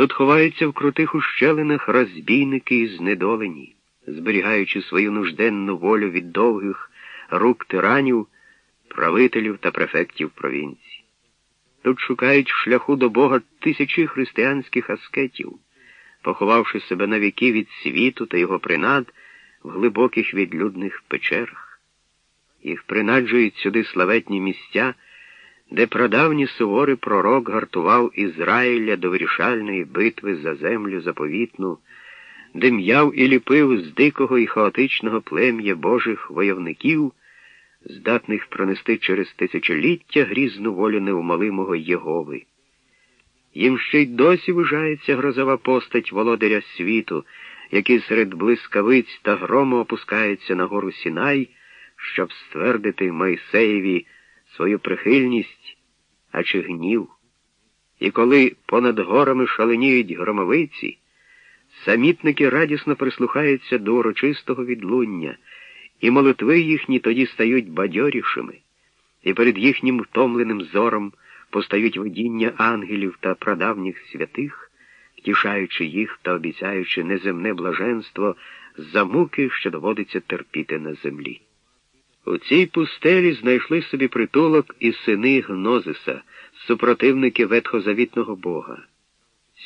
Тут ховаються в крутих ущелинах розбійники і знедолені, зберігаючи свою нужденну волю від довгих рук тиранів, правителів та префектів провінції. Тут шукають шляху до Бога тисячі християнських аскетів, поховавши себе на віки від світу та його принад в глибоких відлюдних печерах. Їх принаджують сюди славетні місця де прадавній суворий пророк гартував Ізраїля до вирішальної битви за землю заповітну, де м'яв і ліпив з дикого і хаотичного плем'я Божих войовників, здатних пронести через тисячоліття грізну волю неумолимого Єгови. Їм ще й досі вижається грозова постать володаря світу, який серед блискавиць та грому опускається на гору Сінай, щоб ствердити Мойсеєві свою прихильність, а чи гнів. І коли понад горами шаленіють громовиці, самітники радісно прислухаються до урочистого відлуння, і молитви їхні тоді стають бадьорішими, і перед їхнім втомленим зором постають видіння ангелів та прадавніх святих, втішаючи їх та обіцяючи неземне блаженство за муки, що доводиться терпіти на землі. У цій пустелі знайшли собі притулок і сини Гнозиса, супротивники ветхозавітного Бога.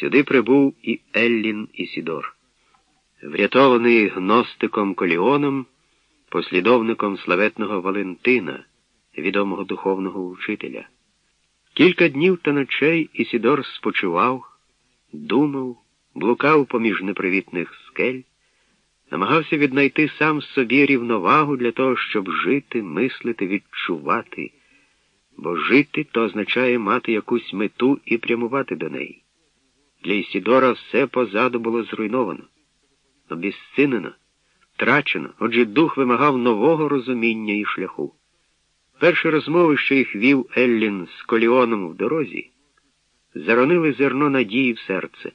Сюди прибув і Еллін Ісідор. Врятований гностиком Коліоном, послідовником славетного Валентина, відомого духовного учителя. Кілька днів та ночей Ісідор спочивав, думав, блукав поміж непривітних скель намагався віднайти сам собі рівновагу для того, щоб жити, мислити, відчувати, бо жити то означає мати якусь мету і прямувати до неї. Для Ісідора все позаду було зруйновано, обіссинено, втрачено, отже дух вимагав нового розуміння і шляху. Перші розмови, що їх вів Еллін з Коліоном в дорозі, заронили зерно надії в серце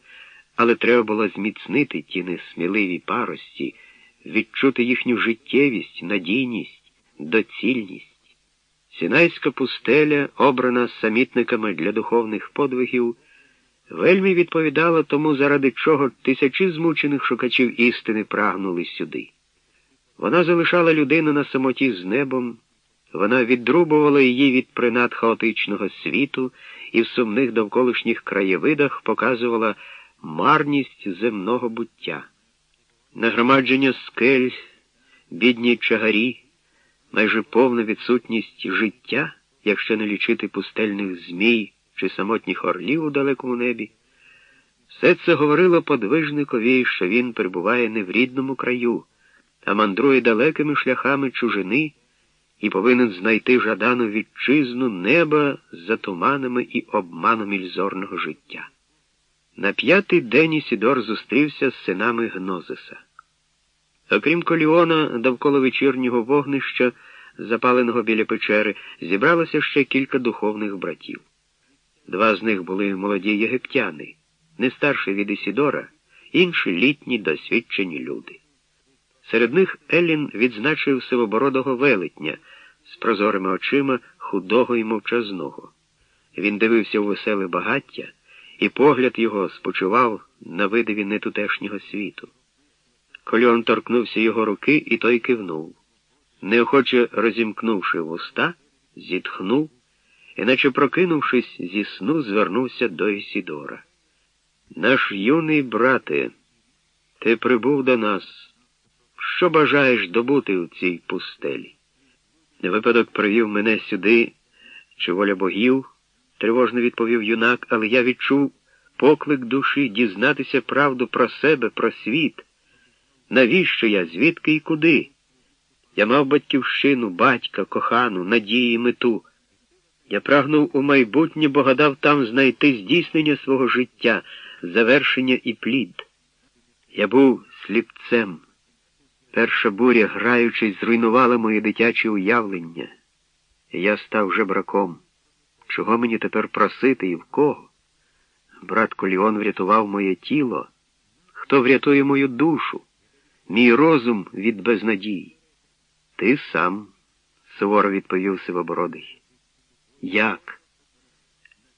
але треба було зміцнити ті несміливі парості, відчути їхню життєвість, надійність, доцільність. Сінайська пустеля, обрана самітниками для духовних подвигів, вельми відповідала тому, заради чого тисячі змучених шукачів істини прагнули сюди. Вона залишала людину на самоті з небом, вона віддрубувала її від принад хаотичного світу і в сумних довколишніх краєвидах показувала марність земного буття, нагромадження скель, бідні чагарі, майже повна відсутність життя, якщо не лічити пустельних змій чи самотніх орлів у далекому небі. Все це говорило подвижникові, що він перебуває не в рідному краю, а мандрує далекими шляхами чужини і повинен знайти жадану вітчизну неба за туманами і обманом ільзорного життя. На п'ятий день Ісідор зустрівся з синами Гнозиса. Окрім коліона, довкола вечірнього вогнища, запаленого біля печери, зібралося ще кілька духовних братів. Два з них були молоді єгиптяни, не старші від Ісідора, інші літні досвідчені люди. Серед них Еллін відзначив сивобородого велетня з прозорими очима худого і мовчазного. Він дивився у веселе багаття і погляд його спочивав на видиві нетутешнього світу. Кольон торкнувся його руки, і той кивнув. Неохоче розімкнувши вуста, зітхнув, і, наче прокинувшись зі сну, звернувся до Ісідора. Наш юний брате, ти прибув до нас. Що бажаєш добути у цій пустелі? Випадок привів мене сюди, чи воля богів тривожно відповів юнак, але я відчув поклик душі дізнатися правду про себе, про світ. Навіщо я, звідки і куди? Я мав батьківщину, батька, кохану, надії, мету. Я прагнув у майбутнє, бо гадав там знайти здійснення свого життя, завершення і плід. Я був сліпцем. Перша буря, граючись, зруйнувала моє дитяче уявлення. І я став жебраком. Чого мені тепер просити і в кого? Брат Коліон врятував моє тіло. Хто врятує мою душу, мій розум від безнадії? Ти сам, суворо відповів Сивобородий. Як?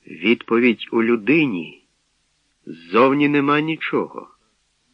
Відповідь у людині, Ззовні нема нічого.